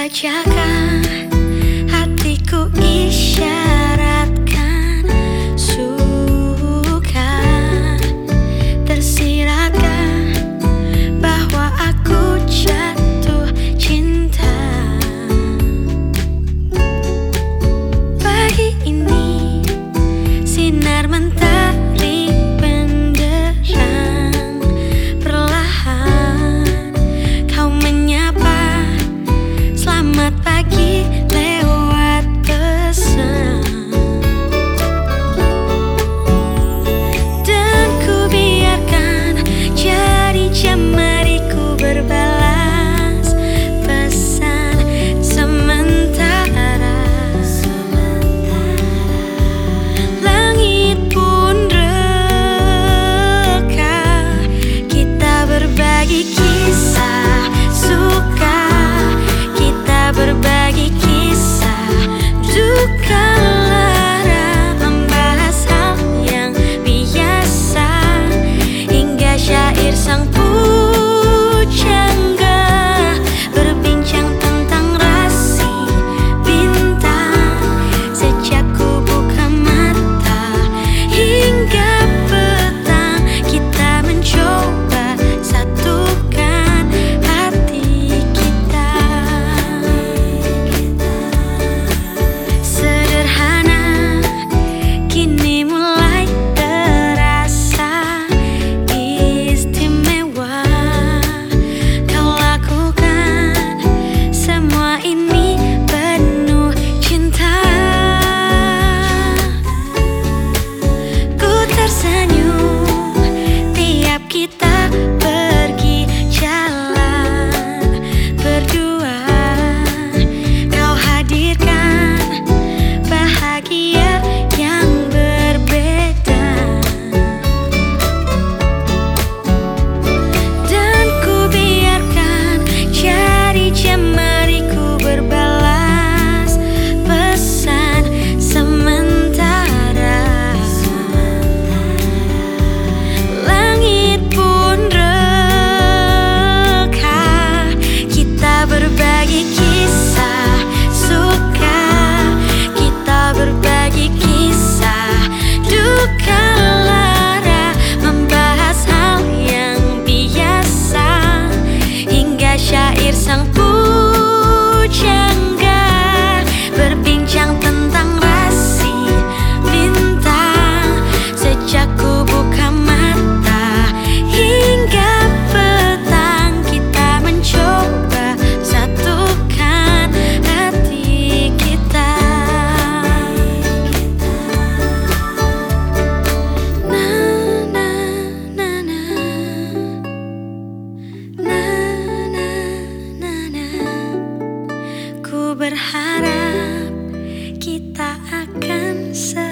vai te. sang putri berharap kita akan se.